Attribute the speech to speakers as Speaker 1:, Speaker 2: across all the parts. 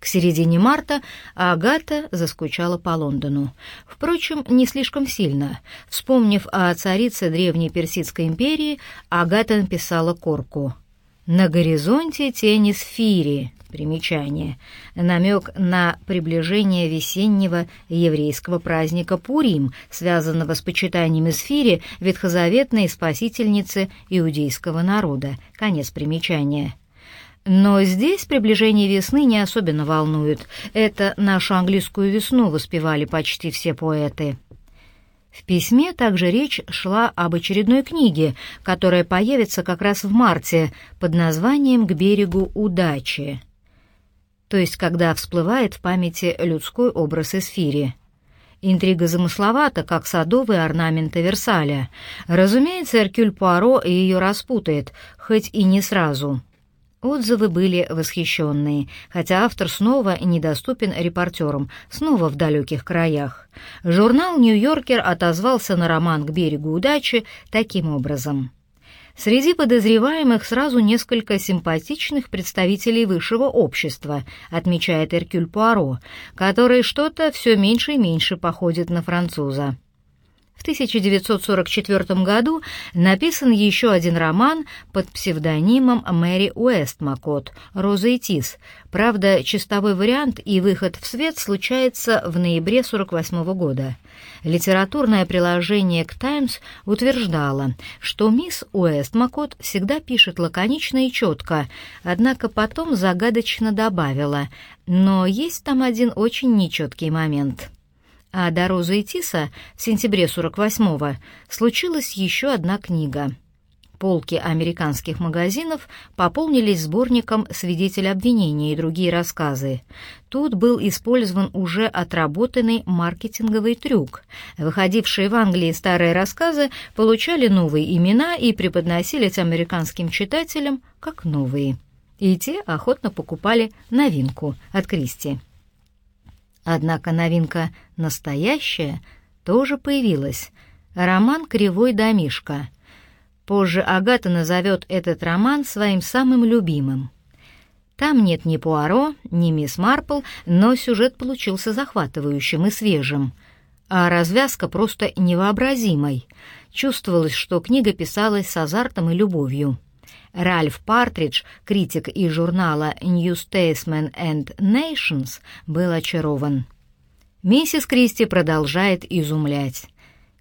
Speaker 1: К середине марта Агата заскучала по Лондону. Впрочем, не слишком сильно. Вспомнив о царице Древней Персидской империи, Агата написала Корку. «На горизонте тени сфири». Примечание. Намек на приближение весеннего еврейского праздника Пурим, связанного с почитанием Сфири, ветхозаветной спасительницы иудейского народа. Конец примечания. Но здесь приближение весны не особенно волнует. Это нашу английскую весну воспевали почти все поэты. В письме также речь шла об очередной книге, которая появится как раз в марте под названием «К берегу удачи», то есть когда всплывает в памяти людской образ Эсфири. Интрига замысловата, как садовые орнаменты Версаля. Разумеется, Эркюль Пуаро ее распутает, хоть и не сразу — Отзывы были восхищенные, хотя автор снова недоступен репортерам, снова в далеких краях. Журнал «Нью-Йоркер» отозвался на роман «К берегу удачи» таким образом. Среди подозреваемых сразу несколько симпатичных представителей высшего общества, отмечает Эркюль Пуаро, который что-то все меньше и меньше походит на француза. В 1944 году написан еще один роман под псевдонимом Мэри Уэстмакот «Роза и Тис». Правда, чистовой вариант и выход в свет случается в ноябре 1948 года. Литературное приложение к «Таймс» утверждало, что мисс Уэстмакот всегда пишет лаконично и четко, однако потом загадочно добавила «но есть там один очень нечеткий момент». А до Розы и Тиса в сентябре 48-го случилась еще одна книга. Полки американских магазинов пополнились сборником «Свидетель обвинения» и другие рассказы. Тут был использован уже отработанный маркетинговый трюк. Выходившие в Англии старые рассказы получали новые имена и преподносились американским читателям как новые. И те охотно покупали новинку от Кристи. Однако новинка настоящая тоже появилась. Роман «Кривой домишка». Позже Агата назовет этот роман своим самым любимым. Там нет ни Пуаро, ни мисс Марпл, но сюжет получился захватывающим и свежим, а развязка просто невообразимой. Чувствовалось, что книга писалась с азартом и любовью. Ральф Партридж, критик из журнала New Statesman and Nations, был очарован. Миссис Кристи продолжает изумлять.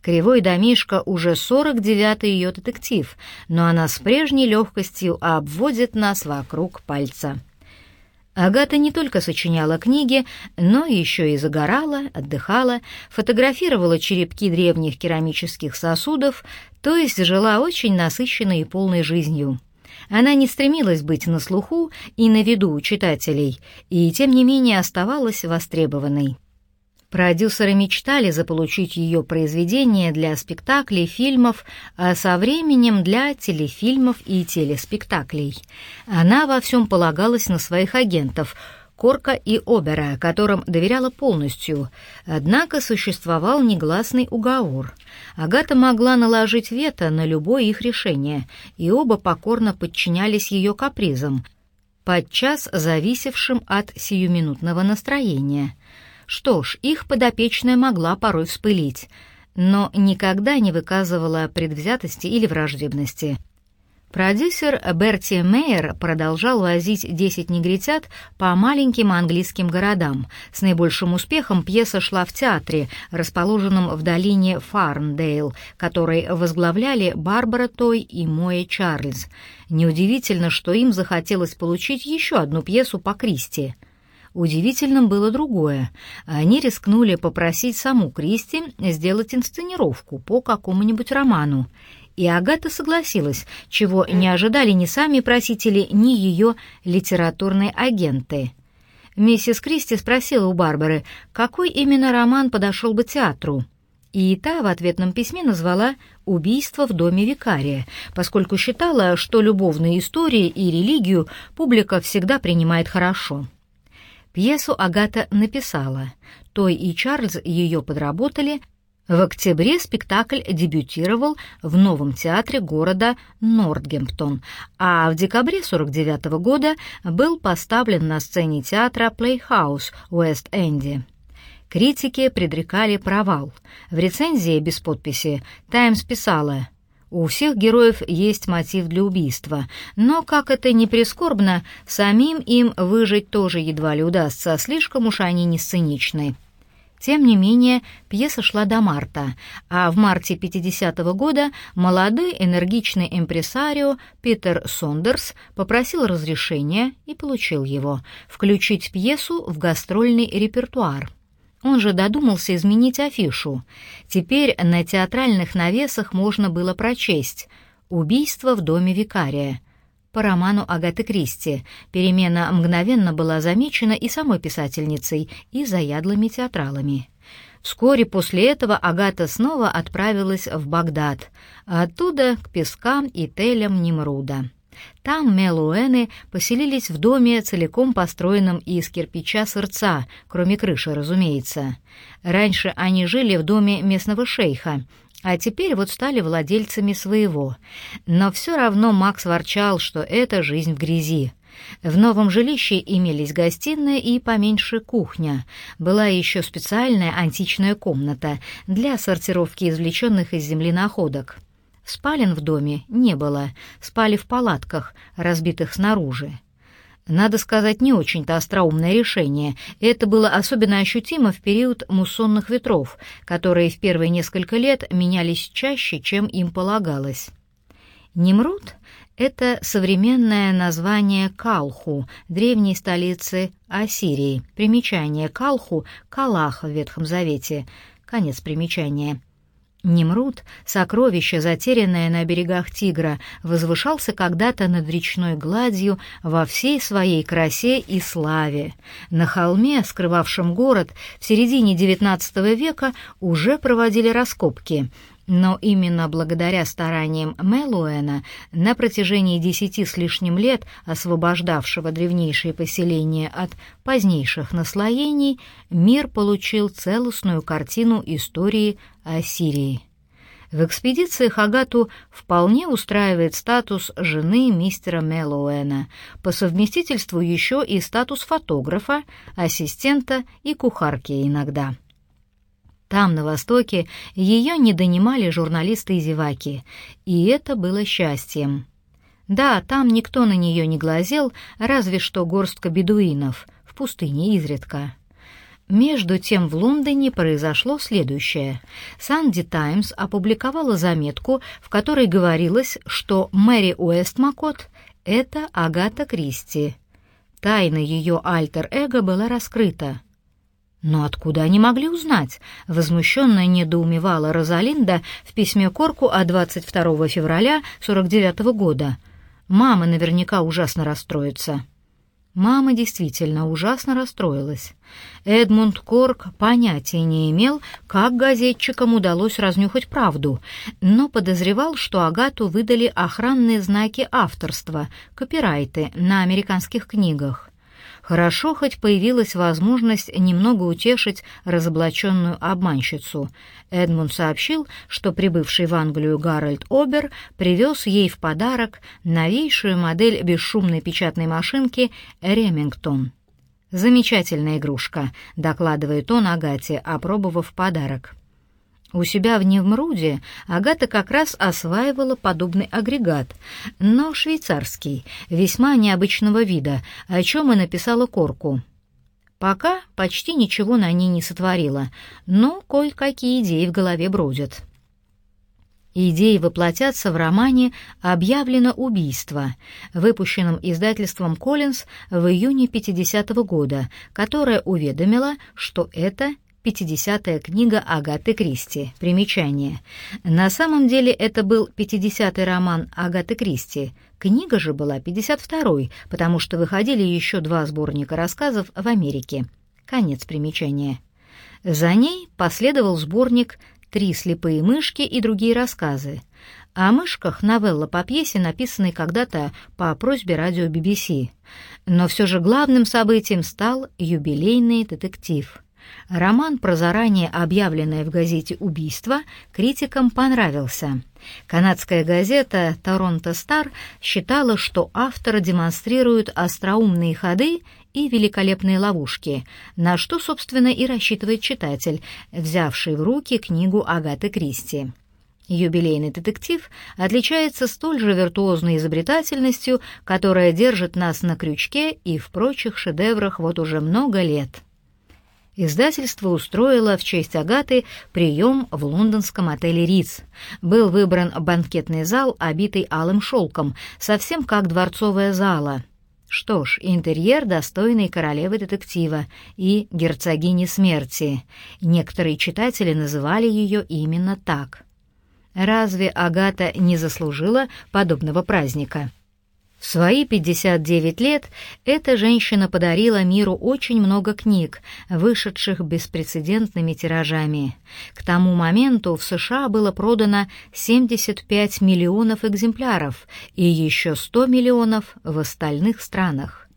Speaker 1: Кривой домишка уже 49-й ее детектив, но она с прежней легкостью обводит нас вокруг пальца. Агата не только сочиняла книги, но еще и загорала, отдыхала, фотографировала черепки древних керамических сосудов, то есть жила очень насыщенной и полной жизнью. Она не стремилась быть на слуху и на виду у читателей, и тем не менее оставалась востребованной. Продюсеры мечтали заполучить ее произведения для спектаклей, фильмов, а со временем для телефильмов и телеспектаклей. Она во всем полагалась на своих агентов — Корка и Обера, которым доверяла полностью. Однако существовал негласный уговор. Агата могла наложить вето на любое их решение, и оба покорно подчинялись ее капризам, подчас зависевшим от сиюминутного настроения. Что ж, их подопечная могла порой вспылить, но никогда не выказывала предвзятости или враждебности. Продюсер Берти Мейер продолжал возить «Десять негритят» по маленьким английским городам. С наибольшим успехом пьеса шла в театре, расположенном в долине Фарндейл, который возглавляли Барбара Той и Моя Чарльз. Неудивительно, что им захотелось получить еще одну пьесу по Кристи. Удивительным было другое. Они рискнули попросить саму Кристи сделать инсценировку по какому-нибудь роману и Агата согласилась, чего не ожидали ни сами просители, ни ее литературные агенты. Миссис Кристи спросила у Барбары, какой именно роман подошел бы театру. И та в ответном письме назвала «Убийство в доме викария», поскольку считала, что любовные истории и религию публика всегда принимает хорошо. Пьесу Агата написала. Той и Чарльз ее подработали, В октябре спектакль дебютировал в новом театре города Нортгемптон, а в декабре 49 -го года был поставлен на сцене театра Playhouse Уэст-Энди. Критики предрекали провал. В рецензии без подписи «Таймс» писала «У всех героев есть мотив для убийства, но, как это ни прискорбно, самим им выжить тоже едва ли удастся, слишком уж они не сценичны». Тем не менее, пьеса шла до марта, а в марте 50-го года молодой энергичный импресарио Питер Сондерс попросил разрешения и получил его включить пьесу в гастрольный репертуар. Он же додумался изменить афишу. Теперь на театральных навесах можно было прочесть «Убийство в доме викария», по роману Агаты Кристи. Перемена мгновенно была замечена и самой писательницей, и заядлыми театралами. Вскоре после этого Агата снова отправилась в Багдад, а оттуда к пескам и телям Немруда. Там Мелуэны поселились в доме, целиком построенном из кирпича сырца, кроме крыши, разумеется. Раньше они жили в доме местного шейха, а теперь вот стали владельцами своего. Но все равно Макс ворчал, что это жизнь в грязи. В новом жилище имелись гостиная и поменьше кухня. Была еще специальная античная комната для сортировки извлеченных из земли находок. Спален в доме не было, спали в палатках, разбитых снаружи. Надо сказать, не очень-то остроумное решение. Это было особенно ощутимо в период муссонных ветров, которые в первые несколько лет менялись чаще, чем им полагалось. Немрут — это современное название Калху, древней столицы Ассирии. Примечание Калху — Калах в Ветхом Завете. Конец примечания. Немрут, сокровище, затерянное на берегах Тигра, возвышался когда-то над речной гладью во всей своей красе и славе. На холме, скрывавшем город, в середине XIX века уже проводили раскопки — но именно благодаря стараниям Мелуэна на протяжении десяти с лишним лет, освобождавшего древнейшие поселения от позднейших наслоений, мир получил целостную картину истории Ассирии. В экспедициях Агату вполне устраивает статус жены мистера Мелуэна, по совместительству еще и статус фотографа, ассистента и кухарки иногда. Там, на Востоке, ее не донимали журналисты и зеваки, и это было счастьем. Да, там никто на нее не глазел, разве что горстка бедуинов, в пустыне изредка. Между тем в Лондоне произошло следующее. «Санди Таймс» опубликовала заметку, в которой говорилось, что Мэри Уэстмакот — это Агата Кристи. Тайна ее альтер-эго была раскрыта — но откуда они могли узнать? Возмущенно недоумевала Розалинда в письме Корку от 22 февраля 49 -го года. Мама наверняка ужасно расстроится. Мама действительно ужасно расстроилась. Эдмунд Корк понятия не имел, как газетчикам удалось разнюхать правду, но подозревал, что Агату выдали охранные знаки авторства, копирайты на американских книгах. Хорошо хоть появилась возможность немного утешить разоблаченную обманщицу. Эдмунд сообщил, что прибывший в Англию Гарольд Обер привез ей в подарок новейшую модель бесшумной печатной машинки «Ремингтон». «Замечательная игрушка», — докладывает он Агате, опробовав подарок. У себя в Невмруде Агата как раз осваивала подобный агрегат, но швейцарский, весьма необычного вида, о чем и написала Корку. Пока почти ничего на ней не сотворила, но кое-какие идеи в голове бродят. Идеи воплотятся в романе «Объявлено убийство», выпущенном издательством «Коллинз» в июне 50 -го года, которое уведомило, что это 50-я книга Агаты Кристи. Примечание. На самом деле это был 50-й роман Агаты Кристи. Книга же была 52-й, потому что выходили еще два сборника рассказов в Америке. Конец примечания. За ней последовал сборник «Три слепые мышки» и другие рассказы. О мышках новелла по пьесе, написанной когда-то по просьбе радио BBC. Но все же главным событием стал юбилейный детектив — Роман про заранее объявленное в газете убийство критикам понравился. Канадская газета «Торонто Стар» считала, что автор демонстрирует остроумные ходы и великолепные ловушки, на что, собственно, и рассчитывает читатель, взявший в руки книгу Агаты Кристи. Юбилейный детектив отличается столь же виртуозной изобретательностью, которая держит нас на крючке и в прочих шедеврах вот уже много лет. Издательство устроило в честь Агаты прием в лондонском отеле «Риц». Был выбран банкетный зал, обитый алым шелком, совсем как дворцовая зала. Что ж, интерьер достойный королевы детектива и герцогини смерти. Некоторые читатели называли ее именно так. Разве Агата не заслужила подобного праздника? В свои 59 лет эта женщина подарила миру очень много книг, вышедших беспрецедентными тиражами. К тому моменту в США было продано 75 миллионов экземпляров и еще 100 миллионов в остальных странах.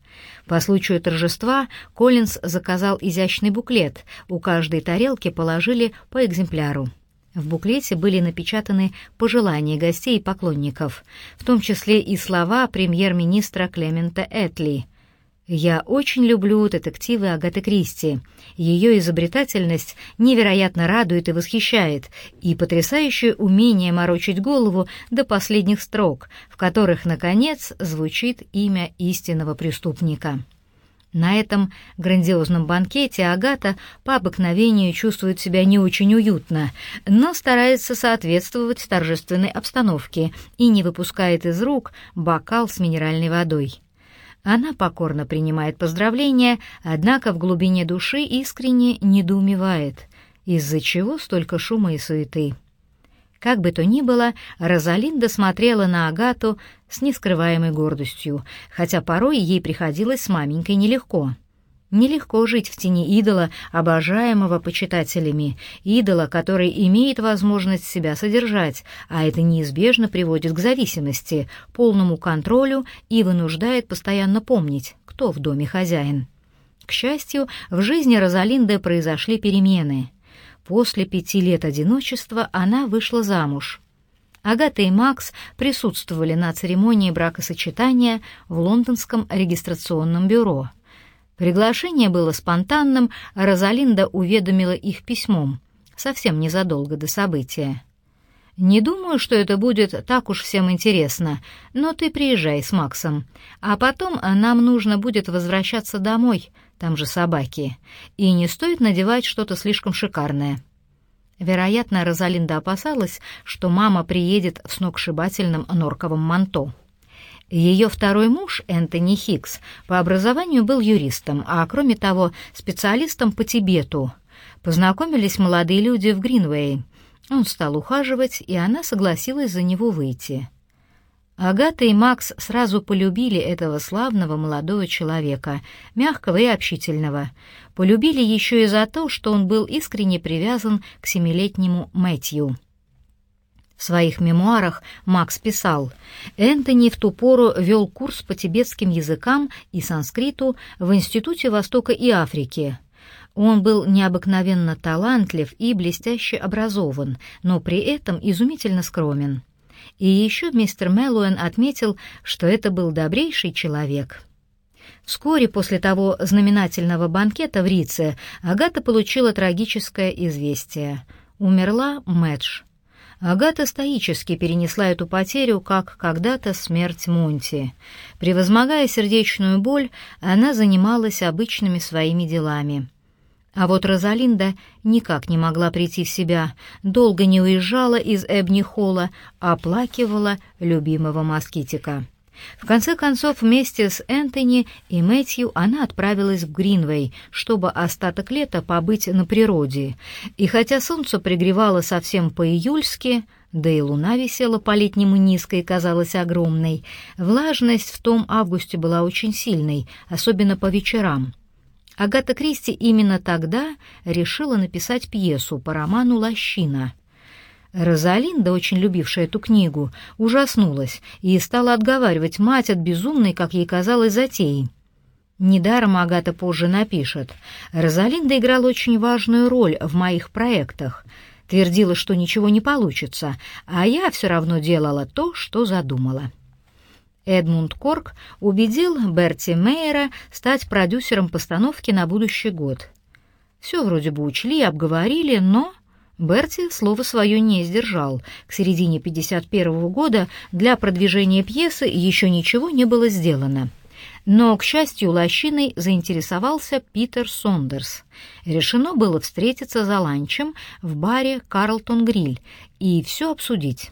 Speaker 1: По случаю торжества Коллинз заказал изящный буклет, у каждой тарелки положили по экземпляру. В буклете были напечатаны пожелания гостей и поклонников, в том числе и слова премьер-министра Клемента Этли. «Я очень люблю детективы Агаты Кристи. Ее изобретательность невероятно радует и восхищает, и потрясающее умение морочить голову до последних строк, в которых, наконец, звучит имя истинного преступника». На этом грандиозном банкете Агата по обыкновению чувствует себя не очень уютно, но старается соответствовать торжественной обстановке и не выпускает из рук бокал с минеральной водой. Она покорно принимает поздравления, однако в глубине души искренне недоумевает, из-за чего столько шума и суеты. Как бы то ни было, Розалинда смотрела на Агату с нескрываемой гордостью, хотя порой ей приходилось с маменькой нелегко. Нелегко жить в тени идола, обожаемого почитателями, идола, который имеет возможность себя содержать, а это неизбежно приводит к зависимости, полному контролю и вынуждает постоянно помнить, кто в доме хозяин. К счастью, в жизни Розалинды произошли перемены — После пяти лет одиночества она вышла замуж. Агата и Макс присутствовали на церемонии бракосочетания в лондонском регистрационном бюро. Приглашение было спонтанным, а Розалинда уведомила их письмом, совсем незадолго до события. «Не думаю, что это будет так уж всем интересно, но ты приезжай с Максом, а потом нам нужно будет возвращаться домой, там же собаки, и не стоит надевать что-то слишком шикарное. Вероятно, Розалинда опасалась, что мама приедет в сногсшибательном норковом манто. Ее второй муж, Энтони Хикс, по образованию был юристом, а кроме того, специалистом по Тибету. Познакомились молодые люди в Гринвей. Он стал ухаживать, и она согласилась за него выйти. Агата и Макс сразу полюбили этого славного молодого человека, мягкого и общительного. Полюбили еще и за то, что он был искренне привязан к семилетнему Мэтью. В своих мемуарах Макс писал, «Энтони в ту пору вел курс по тибетским языкам и санскриту в Институте Востока и Африки». Он был необыкновенно талантлив и блестяще образован, но при этом изумительно скромен. И еще мистер Мэллоуэн отметил, что это был добрейший человек. Вскоре после того знаменательного банкета в Рице Агата получила трагическое известие. Умерла Мэтч. Агата стоически перенесла эту потерю, как когда-то смерть Монти. Превозмогая сердечную боль, она занималась обычными своими делами — а вот Розалинда никак не могла прийти в себя, долго не уезжала из Эбни-Холла, оплакивала любимого москитика. В конце концов, вместе с Энтони и Мэтью она отправилась в Гринвей, чтобы остаток лета побыть на природе. И хотя солнце пригревало совсем по-июльски, да и луна висела по-летнему низко и казалась огромной, влажность в том августе была очень сильной, особенно по вечерам. Агата Кристи именно тогда решила написать пьесу по роману «Лощина». Розалинда, очень любившая эту книгу, ужаснулась и стала отговаривать мать от безумной, как ей казалось, затеи. Недаром Агата позже напишет. «Розалинда играла очень важную роль в моих проектах. Твердила, что ничего не получится, а я все равно делала то, что задумала». Эдмунд Корк убедил Берти Мейера стать продюсером постановки на будущий год. Все вроде бы учли и обговорили, но Берти слово свое не сдержал. К середине 51 года для продвижения пьесы еще ничего не было сделано. Но, к счастью, лощиной заинтересовался Питер Сондерс. Решено было встретиться за ланчем в баре «Карлтон Гриль» и все обсудить.